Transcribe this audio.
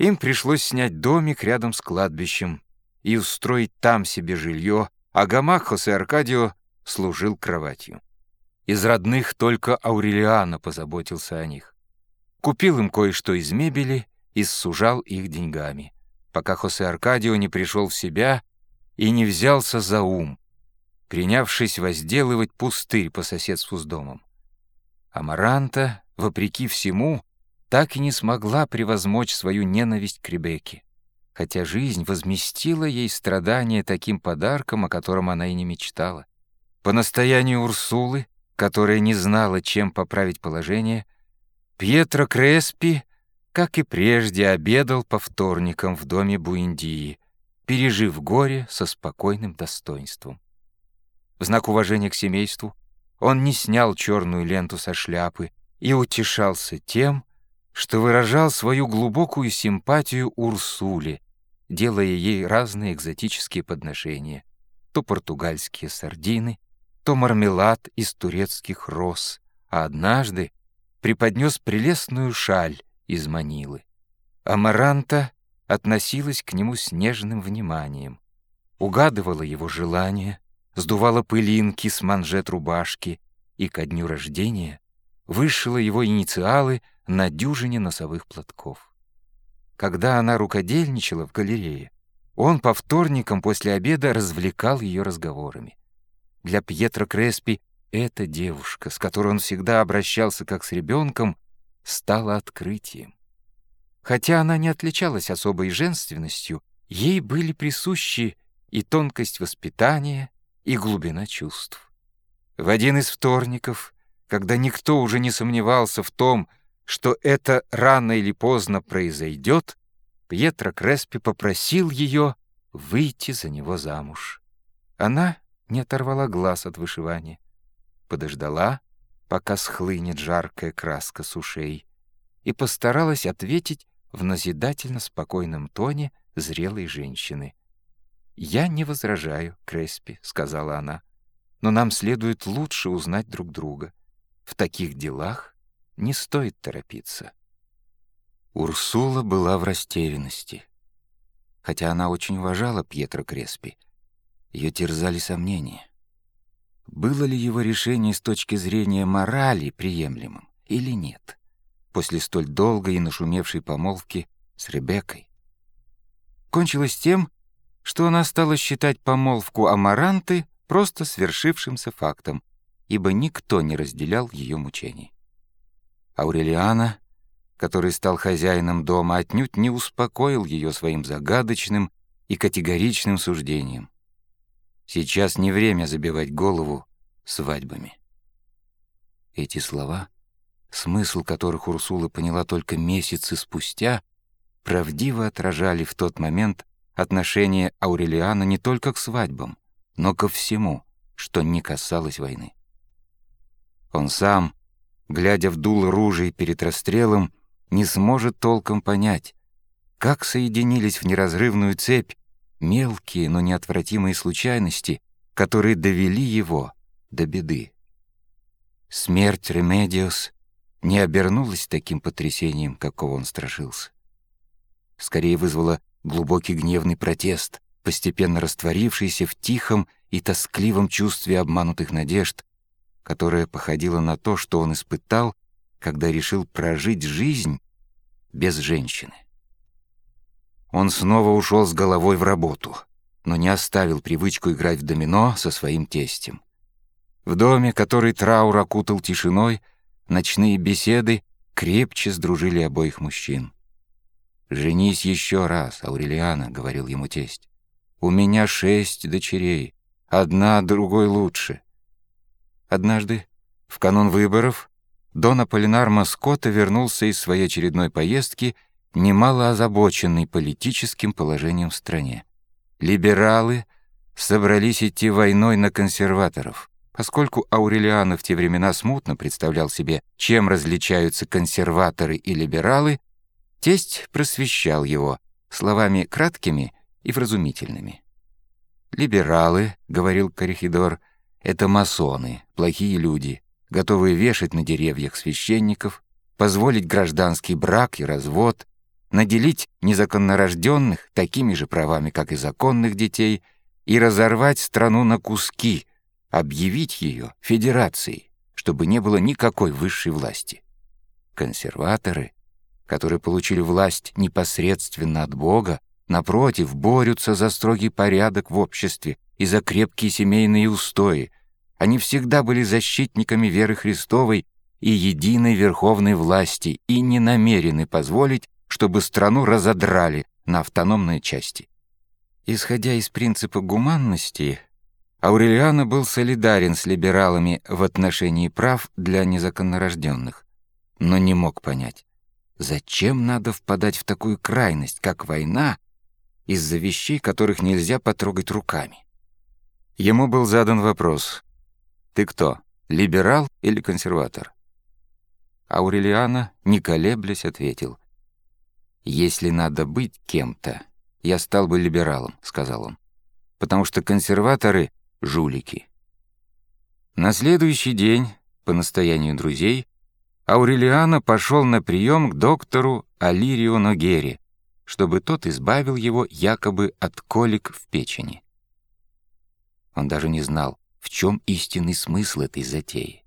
Им пришлось снять домик рядом с кладбищем и устроить там себе жилье, а гамак Хосе Аркадио служил кроватью. Из родных только Аурелиано позаботился о них. Купил им кое-что из мебели и сужал их деньгами, пока Хосе Аркадио не пришел в себя и не взялся за ум, принявшись возделывать пустырь по соседству с домом. Амаранта, вопреки всему, так и не смогла превозмочь свою ненависть к Ребекке, хотя жизнь возместила ей страдания таким подарком, о котором она и не мечтала. По настоянию Урсулы, которая не знала, чем поправить положение, Пьетро Креспи, как и прежде, обедал по вторникам в доме Буиндии, пережив горе со спокойным достоинством. В знак уважения к семейству он не снял черную ленту со шляпы и утешался тем, что выражал свою глубокую симпатию Урсуле, делая ей разные экзотические подношения, то португальские сардины, то мармелад из турецких роз, а однажды преподнес прелестную шаль из Манилы. Амаранта относилась к нему с нежным вниманием, угадывала его желания, сдувала пылинки с манжет рубашки и ко дню рождения вышила его инициалы на дюжине носовых платков. Когда она рукодельничала в галерее, он по вторникам после обеда развлекал ее разговорами. Для Пьетро Креспи эта девушка, с которой он всегда обращался как с ребенком, стала открытием. Хотя она не отличалась особой женственностью, ей были присущи и тонкость воспитания, и глубина чувств. В один из вторников, когда никто уже не сомневался в том, что это рано или поздно произойдет, Пьетро Креспи попросил ее выйти за него замуж. Она не оторвала глаз от вышивания, подождала, пока схлынет жаркая краска с ушей, и постаралась ответить в назидательно спокойном тоне зрелой женщины. «Я не возражаю, Креспи», — сказала она, «но нам следует лучше узнать друг друга. В таких делах не стоит торопиться». Урсула была в растерянности. Хотя она очень уважала Пьетро Креспи, ее терзали сомнения. Было ли его решение с точки зрения морали приемлемым или нет, после столь долгой и нашумевшей помолвки с Ребеккой? Кончилось тем, что она стала считать помолвку Амаранты просто свершившимся фактом, ибо никто не разделял ее мучений. Аурелиана, который стал хозяином дома, отнюдь не успокоил ее своим загадочным и категоричным суждением. Сейчас не время забивать голову свадьбами. Эти слова, смысл которых Урсула поняла только месяцы спустя, правдиво отражали в тот момент отношение Аурелиана не только к свадьбам, но ко всему, что не касалось войны. Он сам, глядя в дуло ружей перед расстрелом, не сможет толком понять, как соединились в неразрывную цепь мелкие, но неотвратимые случайности, которые довели его до беды. Смерть Ремедиос не обернулась таким потрясением, какого он страшился. Скорее вызвала глубокий гневный протест, постепенно растворившийся в тихом и тоскливом чувстве обманутых надежд, которое походило на то, что он испытал, когда решил прожить жизнь без женщины. Он снова ушел с головой в работу, но не оставил привычку играть в домино со своим тестем. В доме, который траур окутал тишиной, ночные беседы крепче сдружили обоих мужчин. «Женись еще раз, Аурелиана», — говорил ему тесть. «У меня шесть дочерей, одна другой лучше». Однажды, в канун выборов, Дон Аполлинар Маскотта вернулся из своей очередной поездки, немало озабоченный политическим положением в стране. Либералы собрались идти войной на консерваторов. Поскольку Аурелиано в те времена смутно представлял себе, чем различаются консерваторы и либералы, Тесть просвещал его словами краткими и вразумительными. «Либералы», — говорил Корихидор, — «это масоны, плохие люди, готовые вешать на деревьях священников, позволить гражданский брак и развод, наделить незаконнорожденных такими же правами, как и законных детей, и разорвать страну на куски, объявить ее федерацией, чтобы не было никакой высшей власти. Консерваторы, которые получили власть непосредственно от Бога, напротив, борются за строгий порядок в обществе и за крепкие семейные устои. Они всегда были защитниками веры Христовой и единой верховной власти и не намерены позволить, чтобы страну разодрали на автономные части. Исходя из принципа гуманности, Аурелиано был солидарен с либералами в отношении прав для незаконнорожденных, но не мог понять, зачем надо впадать в такую крайность, как война, из-за вещей, которых нельзя потрогать руками. Ему был задан вопрос «Ты кто, либерал или консерватор?» Аурелиано, не колеблясь, ответил «Если надо быть кем-то, я стал бы либералом», — сказал он, «потому что консерваторы — жулики». На следующий день, по настоянию друзей, Аурелиано пошел на прием к доктору Алирио Ногери, чтобы тот избавил его якобы от колик в печени. Он даже не знал, в чем истинный смысл этой затеи.